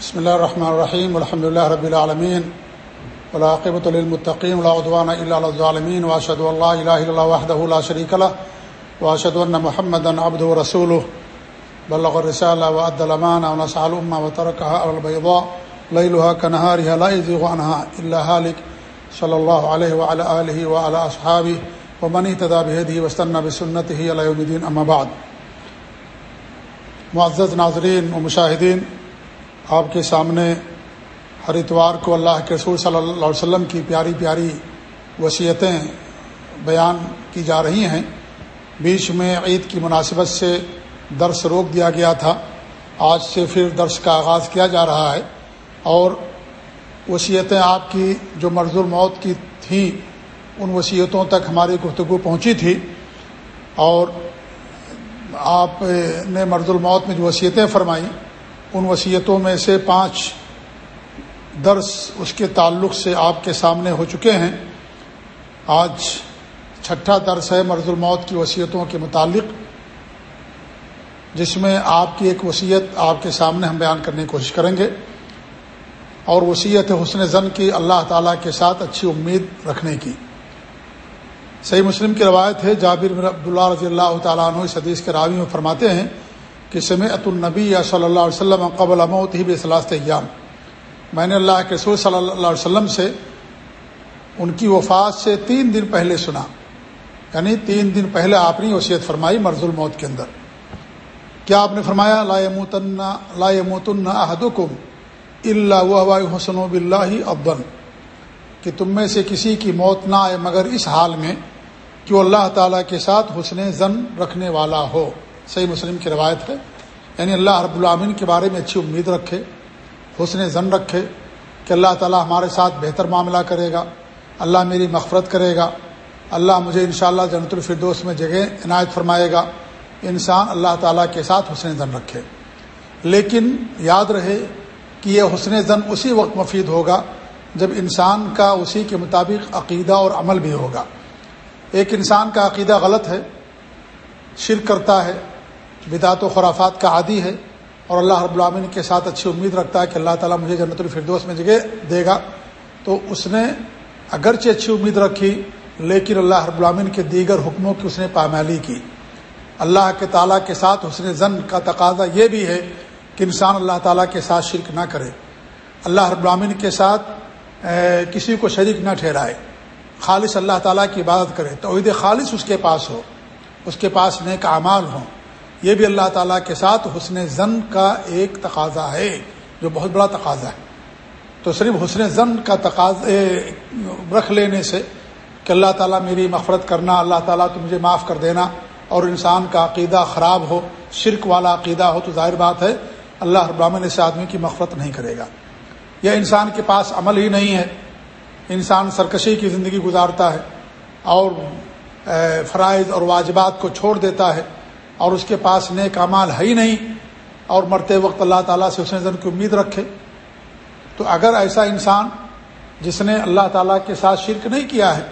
بسم اللہ الرحمن الرحیم، الحمد اللہ رب العالمین ولاقبۃ المطقین العدوان الظالمین واشد اللہ الہ اللہ وحدہ لا شریک اللہ واشد اللہ محمد ابد و رسول بلغ الرسالہ وعد الامان ونصع الامہ وترکها البیضاء لیلها کنہارها لا یزیغ عنها الا حالک صلی اللہ علیہ وعلى آلہ وعلى اصحابہ، ومن اهتدى بهديه واستنى بسنته الى يوم الدين اما بعد۔ معزز ناظرین و مشاہدین آپ کے سامنے ہر اتوار کو اللہ کے رسول صلی اللہ علیہ وسلم کی پیاری پیاری وصیتیں بیان کی جا رہی ہیں۔ بیچ میں عید کی مناسبت سے درس روک دیا گیا تھا۔ آج سے پھر درس کا آغاز کیا جا رہا ہے۔ اور وصیتیں آپ کی جو مرض الموت کی تھیں، ان وصیتوں تک ہماری گفتگو پہنچی تھی۔ اور آپ نے مرض الموت میں جو وصیتیں فرمائیں ان وصیتوں میں سے پانچ درس اس کے تعلق سے آپ کے سامنے ہو چکے ہیں۔ آج چھٹا درس ہے مرض الموت کی وصیتوں کے متعلق، جس میں آپ کی ایک وصیت آپ کے سامنے ہم بیان کرنے کی کوشش کریں گے۔ اور وصیت حسن زن کی اللہ تعالیٰ کے ساتھ اچھی امید رکھنے کی۔ صحیح مسلم کی روایت ہے، جابر عبداللہ رضی اللہ تعالیٰ عنہ اس حدیث کے راوی میں فرماتے ہیں کہ سمعت النبی یا صلی اللہ علیہ وسلم قبل موت ہی بصلاست ایام۔ میں نے اللہ کے رسول صلی اللہ علیہ وسلم سے ان کی وفات سے تین دن پہلے سنا۔ یعنی تین دن پہلے آپ نے وصیت فرمائی مرض الموت کے اندر۔ کیا آپ نے فرمایا، لا يموتن لا يموتن احدكم الا وهو حسن بالله افضل کہ تم میں سے کسی کی موت نہ آئے مگر اس حال میں کہ وہ اللہ تعالیٰ کے ساتھ حسن زن رکھنے والا ہو۔ صحیح مسلم کی روایت ہے۔ یعنی اللہ رب العامن کے بارے میں اچھی امید رکھے، حسن زن رکھے کہ اللہ تعالیٰ ہمارے ساتھ بہتر معاملہ کرے گا، اللہ میری مغفرت کرے گا، اللہ مجھے انشاءاللہ اللہ جنت الفردوس میں جگہ عنایت فرمائے گا۔ انسان اللہ تعالیٰ کے ساتھ حسن زن رکھے۔ لیکن یاد رہے کہ یہ حسن زن اسی وقت مفید ہوگا جب انسان کا اسی کے مطابق عقیدہ اور عمل بھی ہوگا۔ ایک انسان کا عقیدہ غلط ہے، شرک کرتا ہے بدعت و خرافات کا عادی ہے اور اللہ رب العامن کے ساتھ اچھی امید رکھتا ہے کہ اللہ تعالیٰ مجھے جنت الفردوس میں جگہ دے گا۔ تو اس نے اگرچہ اچھی امید رکھی، لیکن اللہ رب العامن کے دیگر حکموں کی اس نے پامالی کی۔ اللہ کے تعالیٰ کے ساتھ حسن زن کا تقاضا یہ بھی ہے کہ انسان اللہ تعالیٰ کے ساتھ شرک نہ کرے۔ اللہ رب العامن کے ساتھ کسی کو شریک نہ ٹھہرائے۔ خالص اللہ تعالیٰ کی عبادت کرے۔ توحید خالص اس کے پاس ہو، اس کے پاس نیک اعمال ہوں۔ یہ بھی اللہ تعالیٰ کے ساتھ حسن زن کا ایک تقاضا ہے، جو بہت بڑا تقاضا ہے۔ تو صرف حسن زن کا تقاض رکھ لینے سے کہ اللہ تعالیٰ میری مفرت کرنا، اللہ تعالیٰ تو مجھے معاف کر دینا اور انسان کا عقیدہ خراب ہو، شرک والا عقیدہ ہو، تو ظاہر بات ہے اللہ ابراہن اس آدمی کی مفرت نہیں کرے گا۔ یا انسان کے پاس عمل ہی نہیں ہے، انسان سرکشی کی زندگی گزارتا ہے اور فرائض اور واجبات کو چھوڑ دیتا ہے اور اس کے پاس نیک امال ہے ہی نہیں اور مرتے وقت اللہ تعالیٰ سے اس نے زن کی امید رکھے۔ تو اگر ایسا انسان جس نے اللہ تعالیٰ کے ساتھ شرک نہیں کیا ہے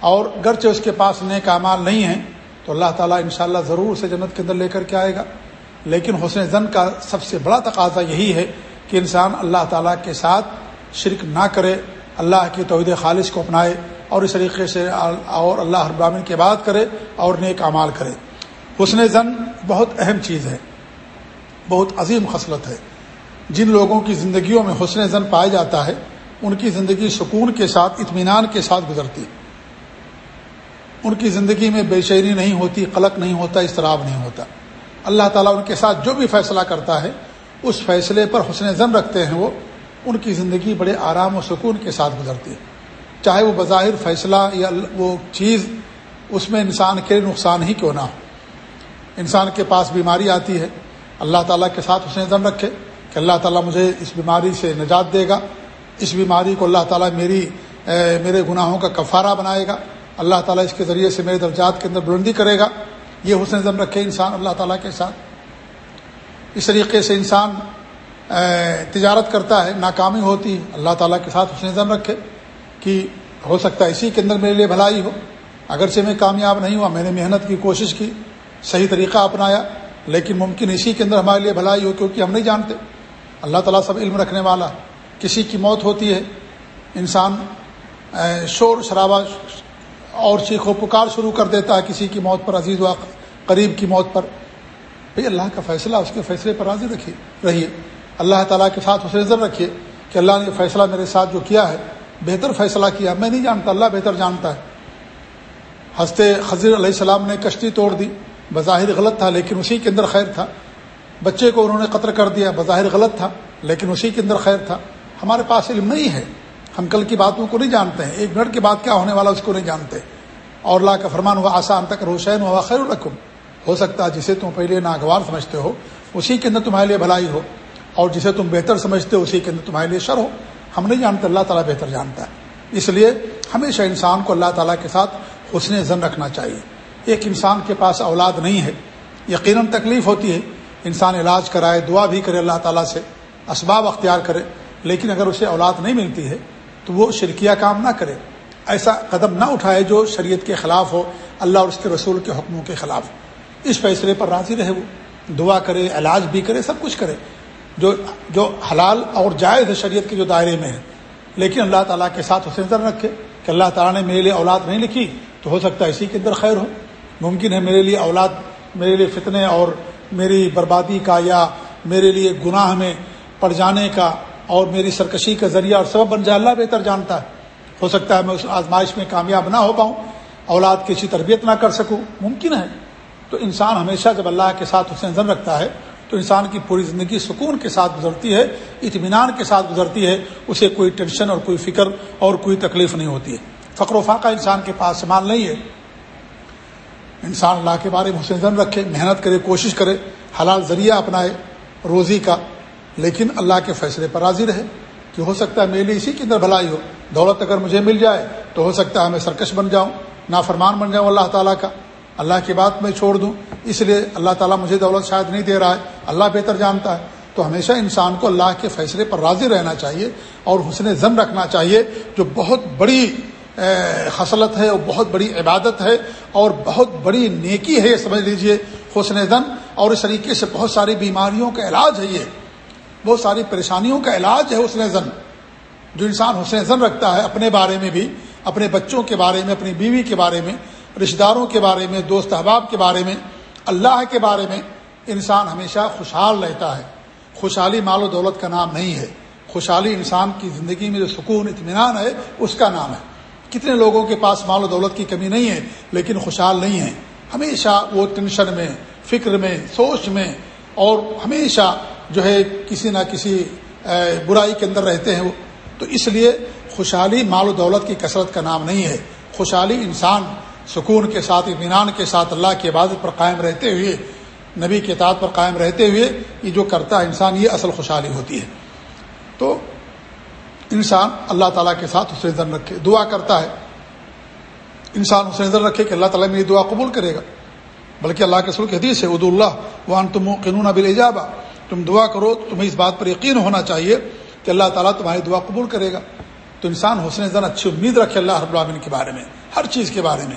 اور گرچہ اس کے پاس نیک امال نہیں ہیں، تو اللہ تعالیٰ انشاءاللہ ضرور سے جنت کے اندر لے کر کے آئے گا۔ لیکن حسن زن کا سب سے بڑا تقاضا یہی ہے کہ انسان اللہ تعالیٰ کے ساتھ شرک نہ کرے، اللہ کی توحید خالص کو اپنائے اور اس طریقے سے اور اللہ ابامن کی بات کرے اور نیک اعمال کرے۔ حسن زن بہت اہم چیز ہے، بہت عظیم خصلت ہے۔ جن لوگوں کی زندگیوں میں حسن زن پایا جاتا ہے، ان کی زندگی سکون کے ساتھ، اطمینان کے ساتھ گزرتی۔ ان کی زندگی میں بے شعری نہیں ہوتی، قلق نہیں ہوتا، اضطراب نہیں ہوتا۔ اللہ تعالیٰ ان کے ساتھ جو بھی فیصلہ کرتا ہے، اس فیصلے پر حسن زن رکھتے ہیں وہ، ان کی زندگی بڑے آرام و سکون کے ساتھ گزرتی۔ ہے چاہے وہ بظاہر فیصلہ یا وہ چیز، اس میں انسان کے نقصان ہی کیوں نہ ہو۔ انسان کے پاس بیماری آتی ہے، اللہ تعالیٰ کے ساتھ حسن زن رکھے کہ اللہ تعالیٰ مجھے اس بیماری سے نجات دے گا۔ اس بیماری کو اللہ تعالیٰ میری میرے گناہوں کا کفارہ بنائے گا۔ اللہ تعالیٰ اس کے ذریعے سے میرے درجات کے اندر بلندی کرے گا۔ یہ حسن زن رکھے انسان اللہ تعالیٰ کے ساتھ۔ اس طریقے سے انسان تجارت کرتا ہے، ناکامی ہوتی، اللہ تعالیٰ کے ساتھ حسن زن رکھے کہ ہو سکتا ہے اسی کے اندر میرے لیے بھلائی ہو۔ اگرچہ میں کامیاب نہیں ہوا، میں نے محنت کی، کوشش کی صحیح طریقہ اپنایا، لیکن ممکن اسی کے اندر ہمارے لیے بھلائی ہو کیونکہ ہم نہیں جانتے۔ اللہ تعالیٰ سب علم رکھنے والا، کسی کی موت ہوتی ہے، انسان شور شرابہ، اور چیخ و پکار شروع کر دیتا ہے کسی کی موت پر، عزیز و قریب کی موت پر۔ بھئی اللہ کا فیصلہ، اس کے فیصلے پر راضی رکھیے، رہیے۔ اللہ تعالیٰ کے ساتھ اسے نظر رکھیے کہ اللہ نے فیصلہ میرے ساتھ جو کیا ہے، بہتر فیصلہ کیا۔ میں نہیں جانتا، اللہ بہتر جانتا ہے۔ ہنستے خضر علیہ السلام نے کشتی توڑ دی۔ بظاہر غلط تھا لیکن اسی کے اندر خیر تھا۔ بچے کو انہوں نے قطر کر دیا بظاہر غلط تھا، لیکن اسی کے اندر خیر تھا۔ ہمارے پاس علم نہیں ہے۔ ہم کل کی باتوں کو نہیں جانتے ہیں۔ ایک منٹ کے بعد کیا ہونے والا اس کو نہیں جانتے۔ اور اللہ کا فرمان ہوا آسان تک روشین ہوا خیر الرقم ہو سکتا ہے جسے تم پہلے ناگوار سمجھتے ہو، اسی کے اندر تمہارے لیے بھلائی ہو۔ اور جسے تم بہتر سمجھتے ہو، اسی کے اندر تمہارے لیے شر ہو۔ ہم نہیں جانتے، اللہ تعالیٰ بہتر جانتا ہے۔ اس لیے ہمیشہ انسان کو اللہ تعالیٰ کے ساتھ حسن زن رکھنا چاہیے۔ ایک انسان کے پاس اولاد نہیں ہے، یقیناً تکلیف ہوتی ہے۔ انسان علاج کرائے، دعا بھی کرے اللہ تعالیٰ سے، اسباب اختیار کرے، لیکن اگر اسے اولاد نہیں ملتی ہے تو وہ شرکیہ کام نہ کرے۔ ایسا قدم نہ اٹھائے جو شریعت کے خلاف ہو، اللہ اور اس کے رسول کے حکموں کے خلاف۔ اس فیصلے پر راضی رہے وہ۔ دعا کرے، علاج بھی کرے، سب کچھ کرے۔ جو جو حلال اور جائز ہے شریعت کے جو دائرے میں ہے۔ لیکن اللہ تعالیٰ کے ساتھ اسے نظر رکھے کہ اللہ تعالیٰ نے میرے لیے اولاد نہیں لکھی تو ہو سکتا ہے اسی کے اندر خیر ہو۔ ممکن ہے میرے لیے اولاد، میرے لیے فتنے اور میری بربادی کا یا میرے لیے گناہ میں پڑ جانے کا اور میری سرکشی کا ذریعہ اور سبب بن جائے اللہ بہتر جانتا ہے۔ ہو سکتا ہے میں اس آزمائش میں کامیاب نہ ہو پاؤں، اولاد کی اچھی تربیت نہ کر سکوں۔ ممکن ہے۔ تو انسان ہمیشہ جب اللہ کے ساتھ اسے نظر رکھتا ہے، تو انسان کی پوری زندگی سکون کے ساتھ گزرتی ہے، اطمینان کے ساتھ گزرتی ہے، اسے کوئی ٹینشن اور کوئی فکر اور کوئی تکلیف نہیں ہوتی ہے۔ فقر و فاقہ انسان کے پاس سامان نہیں ہے۔ انسان اللہ کے بارے میں حسن رکھے، محنت کرے، کوشش کرے، حلال ذریعہ اپنائے روزی کا۔ لیکن اللہ کے فیصلے پر راضی رہے۔ کہ ہو سکتا ہے میری اسی کے اندر بھلائی ہو۔ دولت اگر مجھے مل جائے تو ہو سکتا ہے میں سرکش بن جاؤں، نافرمان بن جاؤں اللہ تعالیٰ کا۔ اللہ کی بات میں چھوڑ دوں۔ اس لیے اللہ تعالیٰ مجھے دولت شاید نہیں دے رہا ہے۔ اللہ بہتر جانتا ہے۔ تو ہمیشہ انسان کو اللہ کے فیصلے پر راضی رہنا چاہیے اور حسن ضم رکھنا چاہیے، جو بہت بڑی خصلت ہے اور بہت بڑی عبادت ہے اور بہت بڑی نیکی ہے سمجھ لیجیے حسن زن اور اس طریقے سے بہت ساری بیماریوں کا علاج ہے یہ۔ بہت ساری پریشانیوں کا علاج ہے حسن زن جو انسان حسن زن رکھتا ہے اپنے بارے میں بھی، اپنے بچوں کے بارے میں، اپنی بیوی کے بارے میں، رشتہ داروں کے بارے میں، دوست احباب کے بارے میں، اللہ کے بارے میں انسان ہمیشہ خوشحال رہتا ہے۔ خوشحالی مال و دولت کا نام نہیں ہے۔ خوشحالی انسان کی زندگی میں جو سکون، اطمینان ہے، اس کا نام ہے۔ کتنے لوگوں کے پاس مال و دولت کی کمی نہیں ہے، لیکن خوشحال نہیں ہے ہمیشہ وہ ٹینشن میں، فکر میں، سوچ میں، اور ہمیشہ جو ہے کسی نہ کسی برائی کے اندر رہتے ہیں وہ۔ تو اس لیے خوشحالی مال و دولت کی کثرت کا نام نہیں ہے۔ خوشحالی انسان سکون کے ساتھ، اطمینان کے ساتھ اللہ کی عبادت پر قائم رہتے ہوئے، نبی کے اطاعت پر قائم رہتے ہوئے، یہ جو کرتا ہے انسان، یہ اصل خوشحالی ہوتی ہے۔ تو انسان اللہ تعالیٰ کے ساتھ اسے نظر رکھے، دعا کرتا ہے۔ انسان اسے نظر رکھے کہ اللہ تعالیٰ میری دعا قبول کرے گا۔ بلکہ اللہ کے سلک حدیث ہے اد اللہ وان تم قنون ابل تم دعا کرو، تمہیں اس بات پر یقین ہونا چاہیے کہ اللہ تعالیٰ تمہاری دعا قبول کرے گا۔ تو انسان حسن زن اچھی امید رکھے اللہ رب العالمین کے بارے میں، ہر چیز کے بارے میں۔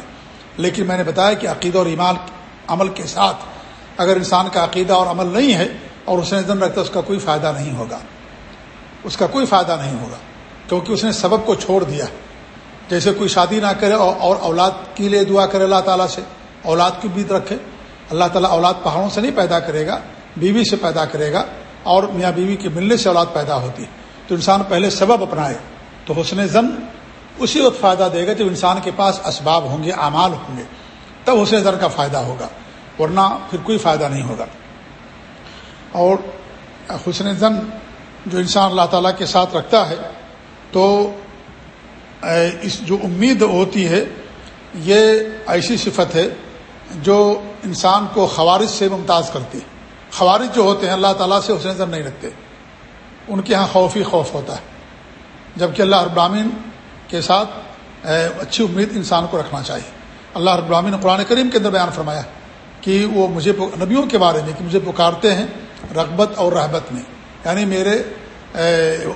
لیکن میں نے بتایا کہ عقیدہ اور ایمان عمل کے ساتھ اگر انسان کا عقیدہ اور عمل نہیں ہے اور حسن زن رکھتا اس کا کوئی فائدہ نہیں ہوگا۔ اس کا کوئی فائدہ نہیں ہوگا، کیونکہ اس نے سبب کو چھوڑ دیا۔ جیسے کوئی شادی نہ کرے اور اولاد کے لیے دعا کرے اللہ تعالیٰ سے، اولاد کی بھی رکھے۔ اللہ تعالیٰ اولاد پہاڑوں سے نہیں پیدا کرے گا، بیوی سے پیدا کرے گا اور میاں بیوی کے ملنے سے اولاد پیدا ہوتی۔ ہے تو انسان پہلے سبب اپنائے، تو حسن زن اسی وقت فائدہ دے گا جب انسان کے پاس اسباب ہوں گے، اعمال ہوں گے۔ تب حسن زن کا فائدہ ہوگا، ورنہ پھر کوئی فائدہ نہیں ہوگا۔ اور حسن زن جو انسان اللہ تعالیٰ کے ساتھ رکھتا ہے، تو اس جو امید ہوتی ہے، یہ ایسی صفت ہے جو انسان کو خوارج سے ممتاز کرتی ہے۔ خوارج جو ہوتے ہیں، اللہ تعالیٰ سے حسن نظر نہیں رکھتے۔ ان کے ہاں خوفی خوف ہوتا ہے۔ جبکہ اللہ ابراہین کے ساتھ اچھی امید انسان کو رکھنا چاہیے۔ اللہ ابراہین قرآن کریم کے اندر بیان فرمایا کہ وہ مجھے نبیوں کے بارے میں، کہ مجھے پکارتے ہیں رغبت اور رحبت میں۔ یعنی میرے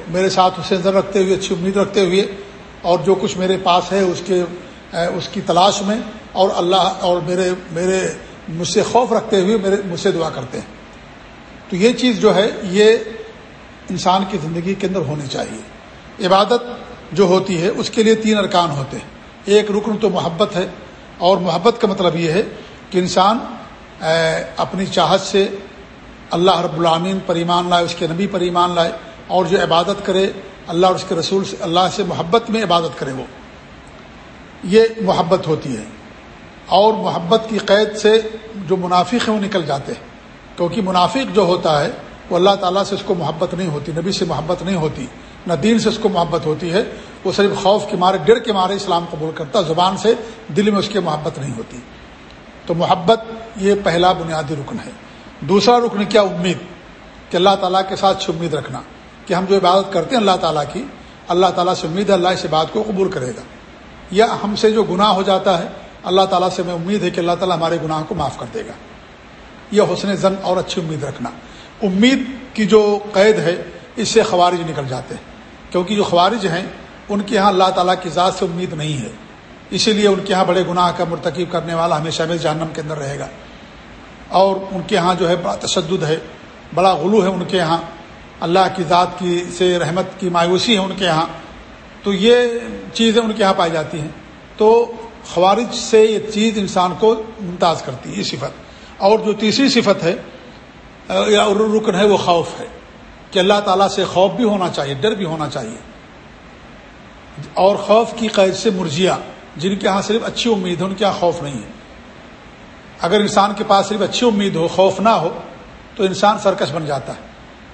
میرے ساتھ اسے نظر رکھتے ہوئے، اچھی امید رکھتے ہوئے اور جو کچھ میرے پاس ہے، اس کے اس کی تلاش میں اور اللہ اور میرے میرے مجھ سے خوف رکھتے ہوئے میرے، مجھ سے دعا کرتے ہیں۔ تو یہ چیز جو ہے، یہ انسان کی زندگی کے اندر ہونی چاہیے۔ عبادت جو ہوتی ہے، اس کے لیے تین ارکان ہوتے ہیں۔ ایک، رکن تو محبت ہے۔ اور محبت کا مطلب یہ ہے کہ انسان اپنی چاہت سے اللہ رب العامین پر ایمان لائے، اس کے نبی پر ایمان لائے اور جو عبادت کرے، اللہ اور اس کے رسول سے، اللہ سے محبت میں عبادت کرے وہ۔ یہ محبت ہوتی ہے۔ اور محبت کی قید سے جو منافق ہیں وہ نکل جاتے ہیں۔ کیونکہ منافق جو ہوتا ہے، وہ اللہ تعالیٰ سے اس کو محبت نہیں ہوتی، نبی سے محبت نہیں ہوتی، نہ دین سے اس کو محبت ہوتی ہے، وہ صرف خوف کے مارے، ڈر کے مارے اسلام قبول کرتا، زبان سے دل میں اس کی محبت نہیں ہوتی۔ تو محبت یہ پہلا بنیادی رکن ہے۔ دوسرا رکن کیا امید؟ کہ اللہ تعالیٰ کے ساتھ اچھی امید رکھنا۔ کہ ہم جو عبادت کرتے ہیں اللہ تعالیٰ کی، اللہ تعالیٰ سے امید ہے اللہ اس بات کو قبول کرے گا۔ یا ہم سے جو گناہ ہو جاتا ہے، اللہ تعالیٰ سے میں امید ہے کہ اللہ تعالیٰ ہمارے گناہ کو معاف کر دے گا۔ یہ حسن زن اور اچھی امید رکھنا۔ امید کی جو قید ہے، اس سے خوارج نکل جاتے ہیں۔ کیونکہ جو خوارج ہیں، ان کے ہاں اللہ تعالیٰ کی ذات سے امید نہیں ہے۔ اسی لیے ان کے ہاں بڑے گناہ کا، مرتکب کرنے والا ہمیشہ میں جہنم کے اندر رہے گا۔ اور ان کے ہاں جو ہے بڑا تشدد ہے، بڑا غلو ہے ان کے ہاں۔ اللہ کی ذات کی سے رحمت کی مایوسی ہے ان کے ہاں۔ تو یہ چیزیں ان کے ہاں پائی جاتی ہیں۔ تو خوارج سے یہ چیز انسان کو ممتاز کرتی ہے، یہ صفت۔ اور جو تیسری صفت ہے، یا رکن ہے، وہ خوف ہے۔ کہ اللہ تعالیٰ سے خوف بھی ہونا چاہیے، ڈر بھی ہونا چاہیے۔ اور خوف کی قید سے مرجیا، جن کے ہاں صرف اچھی امید ہے، ان کے یہاں خوف نہیں ہے۔ اگر انسان کے پاس صرف اچھی امید ہو، خوف نہ ہو، تو انسان سرکش بن جاتا ہے۔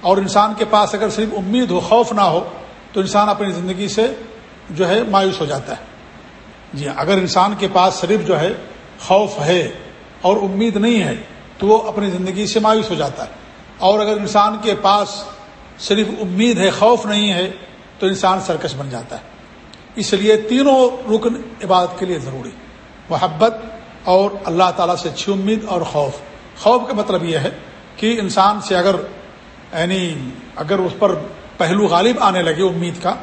اور انسان کے پاس اگر صرف امید ہو، خوف نہ ہو، تو انسان اپنی زندگی سے جو ہے مایوس ہو جاتا ہے۔ جی ہاں اگر انسان کے پاس صرف جو ہے خوف ہے اور امید نہیں ہے، تو وہ اپنی زندگی سے مایوس ہو جاتا ہے۔ اور اگر انسان کے پاس صرف امید ہے، خوف نہیں ہے، تو انسان سرکش بن جاتا ہے۔ اس لیے تینوں رکن عبادت کے لیے ضروری۔ محبت اور اللہ تعالیٰ سے اچھی امید اور خوف۔ خوف کا مطلب یہ ہے کہ انسان سے اگر یعنی اگر اس پر پہلو غالب آنے لگے امید کا،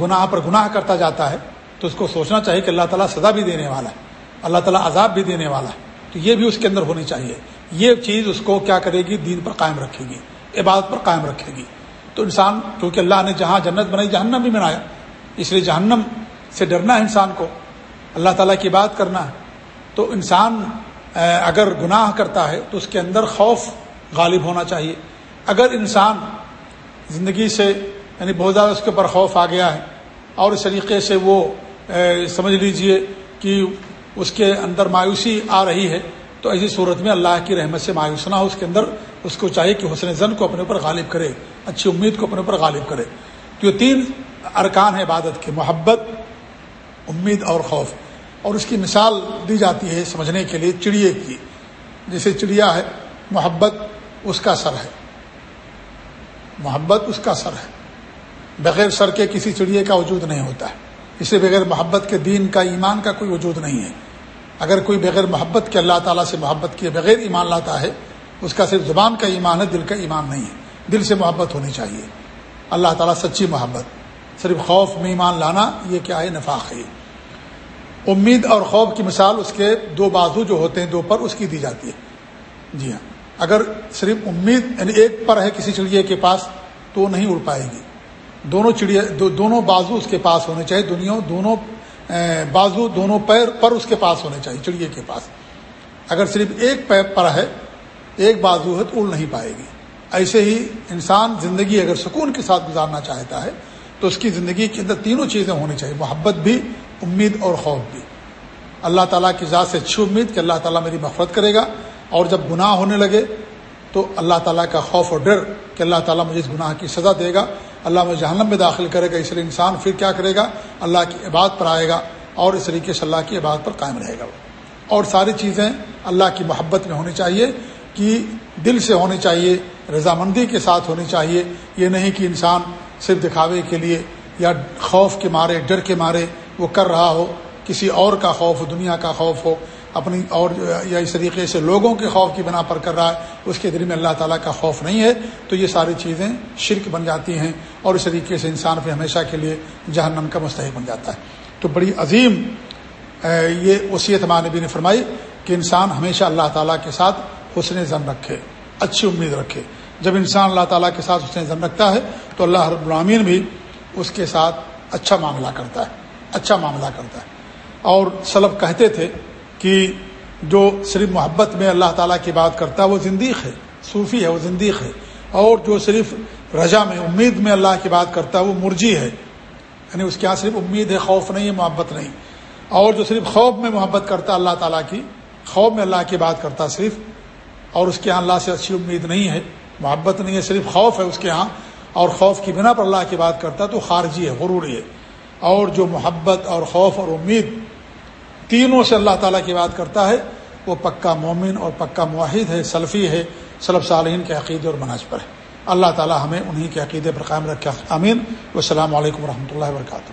گناہ پر گناہ کرتا جاتا ہے، تو اس کو سوچنا چاہیے کہ اللہ تعالیٰ سزا بھی دینے والا ہے، اللہ تعالیٰ عذاب بھی دینے والا ہے۔ تو یہ بھی اس کے اندر ہونی چاہیے۔ یہ چیز اس کو کیا کرے گی؟ دین پر قائم رکھے گی، عبادت پر قائم رکھے گی۔ تو انسان کیونکہ اللہ نے جہاں جنت بنائی، جہنم بھی بنایا، اس لیے جہنم سے ڈرنا ہے انسان کو۔ اللہ تعالیٰ کی بات کرنا ہے۔ تو انسان اگر گناہ کرتا ہے تو اس کے اندر خوف غالب ہونا چاہیے۔ اگر انسان زندگی سے یعنی بہت زیادہ اس کے اوپر خوف آ گیا ہے اور اس طریقے سے وہ سمجھ لیجیے کہ اس کے اندر مایوسی آ رہی ہے، تو ایسی صورت میں اللہ کی رحمت سے مایوس نہ ہو، اس کے اندر اس کو چاہیے کہ حسن زن کو اپنے اوپر غالب کرے، اچھی امید کو اپنے اوپر غالب کرے۔ تو یہ تین ارکان ہے عبادت کے، محبت، امید اور خوف۔ اور اس کی مثال دی جاتی ہے سمجھنے کے لیے، چڑیے کی۔ جیسے چڑیا ہے، محبت اس کا سر ہے۔ محبت اس کا سر ہے۔ بغیر سر کے کسی چڑیے کا وجود نہیں ہوتا ہے۔ اسے بغیر محبت کے دین کا، ایمان کا کوئی وجود نہیں ہے۔ اگر کوئی بغیر محبت کے اللہ تعالیٰ سے محبت کیے بغیر ایمان لاتا ہے، اس کا صرف زبان کا ایمان ہے، دل کا ایمان نہیں ہے۔ دل سے محبت ہونی چاہیے۔ اللہ تعالیٰ سچی محبت، صرف خوف میں ایمان لانا، یہ کیا ہے، نفاق ہے۔ امید اور خوف کی مثال اس کے دو بازو جو ہوتے ہیں دو پر، اس کی دی جاتی ہے۔ جی ہاں۔ اگر صرف امید یعنی ایک پر ہے کسی چڑیے کے پاس، تو وہ نہیں اڑ پائے گی۔ دونوں چڑیا، دو، دونوں بازو اس کے پاس ہونے چاہیے، دنیا، دونوں بازو دونوں پیر پر اس کے پاس ہونے چاہیے چڑیے کے پاس۔ اگر صرف ایک پیر پر ہے، ایک بازو ہے، تو اڑ نہیں پائے گی۔ ایسے ہی انسان زندگی اگر سکون کے ساتھ گزارنا چاہتا ہے، تو اس کی زندگی کے اندر تینوں چیزیں ہونی چاہیے۔ محبت بھی امید اور خوف بھی۔ اللہ تعالیٰ کی ذات سے اچھی امید کہ اللہ تعالیٰ میری مفرت کرے گا اور جب گناہ ہونے لگے تو اللہ تعالیٰ کا خوف اور ڈر کہ اللہ تعالیٰ مجھے اس گناہ کی سزا دے گا۔ اللہ مجھے جہنم میں داخل کرے گا، اس لیے انسان پھر کیا کرے گا؟ اللہ کی عبادت پر آئے گا اور اس طریقے سے اللہ کی عبادت پر قائم رہے گا۔ اور ساری چیزیں اللہ کی محبت میں ہونی چاہیے کہ دل سے ہونی چاہیے، رضامندی کے ساتھ ہونی چاہیے۔ یہ نہیں کہ انسان صرف دکھاوے کے لیے یا خوف کے مارے، ڈر کے مارے وہ کر رہا ہو، کسی اور کا خوف، دنیا کا خوف ہو، اپنی اور یا اس طریقے سے لوگوں کے خوف کی بنا پر کر رہا ہے، اس کے دل میں اللہ تعالیٰ کا خوف نہیں ہے، تو یہ ساری چیزیں شرک بن جاتی ہیں اور اس طریقے سے انسان پہ ہمیشہ کے لیے جہنم کا مستحق بن جاتا ہے۔ تو بڑی عظیم یہ وصیت مانبی نے فرمائی کہ انسان ہمیشہ اللہ تعالیٰ کے ساتھ حسن زن رکھے، اچھی امید رکھے۔ جب انسان اللہ تعالیٰ کے ساتھ حسن زن رکھتا ہے، تو اللہ رب العامین بھی اس کے ساتھ اچھا معاملہ کرتا ہے۔ اچھا معاملہ کرتا ہے۔ اور سلب کہتے تھے کہ جو صرف محبت میں اللہ تعالیٰ کی بات کرتا ہے وہ زندیق ہے، صوفی ہے، وہ زندیق ہے۔ اور جو صرف رجا میں، امید میں اللہ کی بات کرتا ہے وہ مرجی ہے۔ یعنی اس کے یہاں صرف امید ہے، خوف نہیں ہے، محبت نہیں۔ اور جو صرف خوف میں محبت کرتا اللہ تعالیٰ کی، خوف میں اللہ کی بات کرتا صرف۔ اور اس کے یہاں اللہ سے اچھی امید نہیں ہے، محبت نہیں ہے، صرف خوف ہے اس کے یہاں اور خوف کی بنا پر اللہ کی بات کرتا تو خارجی ہے، غروری ہے۔ اور جو محبت اور خوف اور امید تینوں سے اللہ تعالیٰ کی بات کرتا ہے، وہ پکا مومن اور پکا معاہد ہے، سلفی ہے، سلف صالحین کے عقیدے اور مناج پر ہے۔ اللہ تعالیٰ ہمیں انہیں کے عقیدے پر قائم رکھا امین السلام علیکم و رحمۃ اللہ وبرکاتہ۔